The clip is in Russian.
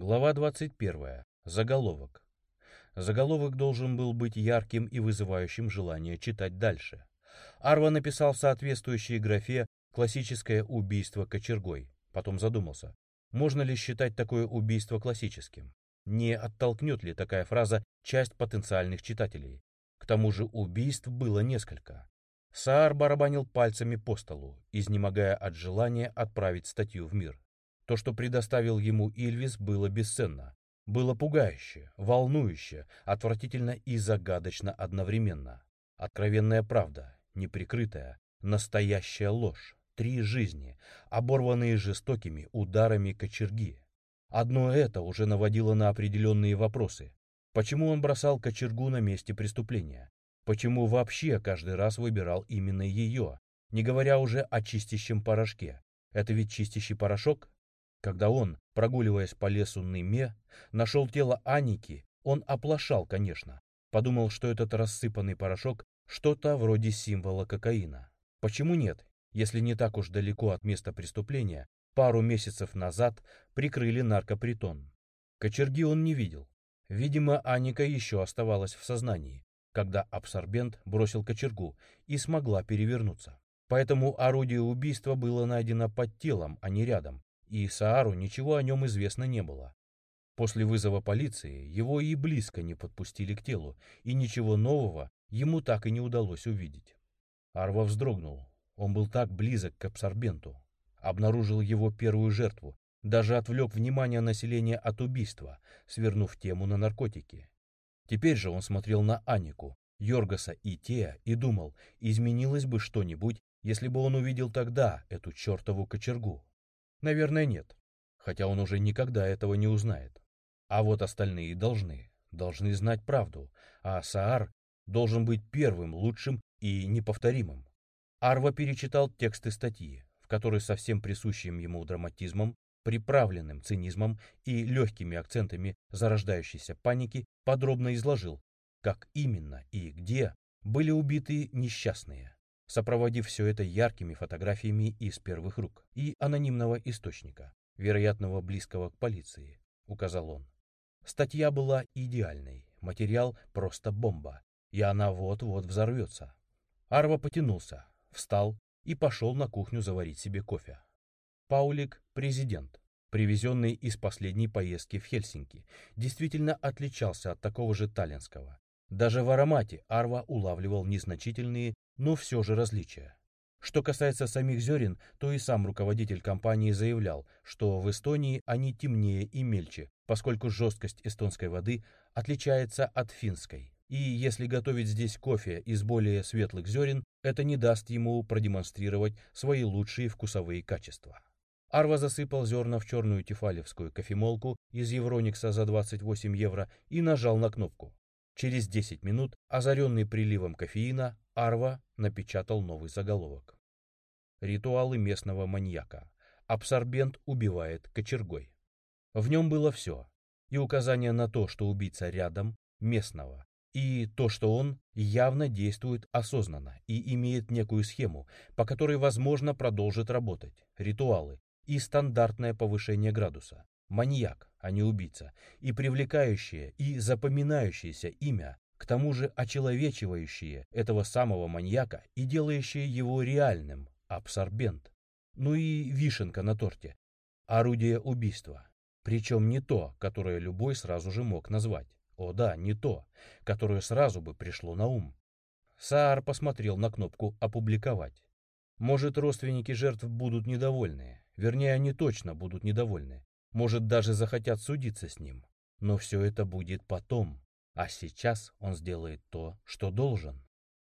Глава 21. Заголовок. Заголовок должен был быть ярким и вызывающим желание читать дальше. Арва написал в соответствующей графе «классическое убийство кочергой». Потом задумался, можно ли считать такое убийство классическим? Не оттолкнет ли такая фраза часть потенциальных читателей? К тому же убийств было несколько. Саар барабанил пальцами по столу, изнемогая от желания отправить статью в мир. То, что предоставил ему Ильвис, было бесценно. Было пугающе, волнующе, отвратительно и загадочно одновременно. Откровенная правда, неприкрытая, настоящая ложь. Три жизни, оборванные жестокими ударами кочерги. Одно это уже наводило на определенные вопросы. Почему он бросал кочергу на месте преступления? Почему вообще каждый раз выбирал именно ее, не говоря уже о чистящем порошке? Это ведь чистящий порошок? Когда он, прогуливаясь по лесу Ныме, нашел тело Аники, он оплошал, конечно. Подумал, что этот рассыпанный порошок что-то вроде символа кокаина. Почему нет, если не так уж далеко от места преступления, пару месяцев назад прикрыли наркопритон? Кочерги он не видел. Видимо, Аника еще оставалась в сознании когда абсорбент бросил кочергу и смогла перевернуться. Поэтому орудие убийства было найдено под телом, а не рядом, и Саару ничего о нем известно не было. После вызова полиции его и близко не подпустили к телу, и ничего нового ему так и не удалось увидеть. Арва вздрогнул. Он был так близок к абсорбенту. Обнаружил его первую жертву, даже отвлек внимание населения от убийства, свернув тему на наркотики. Теперь же он смотрел на Анику, Йоргаса и Тея и думал, изменилось бы что-нибудь, если бы он увидел тогда эту чертову кочергу. Наверное, нет, хотя он уже никогда этого не узнает. А вот остальные должны, должны знать правду, а Саар должен быть первым, лучшим и неповторимым. Арва перечитал тексты статьи, в которой со всем присущим ему драматизмом приправленным цинизмом и легкими акцентами зарождающейся паники, подробно изложил, как именно и где были убиты несчастные, сопроводив все это яркими фотографиями из первых рук и анонимного источника, вероятного близкого к полиции, указал он. Статья была идеальной, материал просто бомба, и она вот-вот взорвется. Арва потянулся, встал и пошел на кухню заварить себе кофе. Паулик – президент, привезенный из последней поездки в Хельсинки, действительно отличался от такого же таллинского. Даже в аромате Арва улавливал незначительные, но все же различия. Что касается самих зерен, то и сам руководитель компании заявлял, что в Эстонии они темнее и мельче, поскольку жесткость эстонской воды отличается от финской. И если готовить здесь кофе из более светлых зерен, это не даст ему продемонстрировать свои лучшие вкусовые качества. Арва засыпал зерна в черную тефалевскую кофемолку из Евроникса за 28 евро и нажал на кнопку. Через 10 минут, озаренный приливом кофеина, Арва напечатал новый заголовок. Ритуалы местного маньяка. Абсорбент убивает кочергой. В нем было все. И указание на то, что убийца рядом, местного, и то, что он явно действует осознанно и имеет некую схему, по которой, возможно, продолжит работать. Ритуалы, и стандартное повышение градуса. Маньяк, а не убийца. И привлекающее, и запоминающееся имя, к тому же очеловечивающее этого самого маньяка и делающее его реальным, абсорбент. Ну и вишенка на торте. Орудие убийства. Причем не то, которое любой сразу же мог назвать. О да, не то, которое сразу бы пришло на ум. Саар посмотрел на кнопку «Опубликовать». Может, родственники жертв будут недовольны, Вернее, они точно будут недовольны. Может, даже захотят судиться с ним. Но все это будет потом. А сейчас он сделает то, что должен.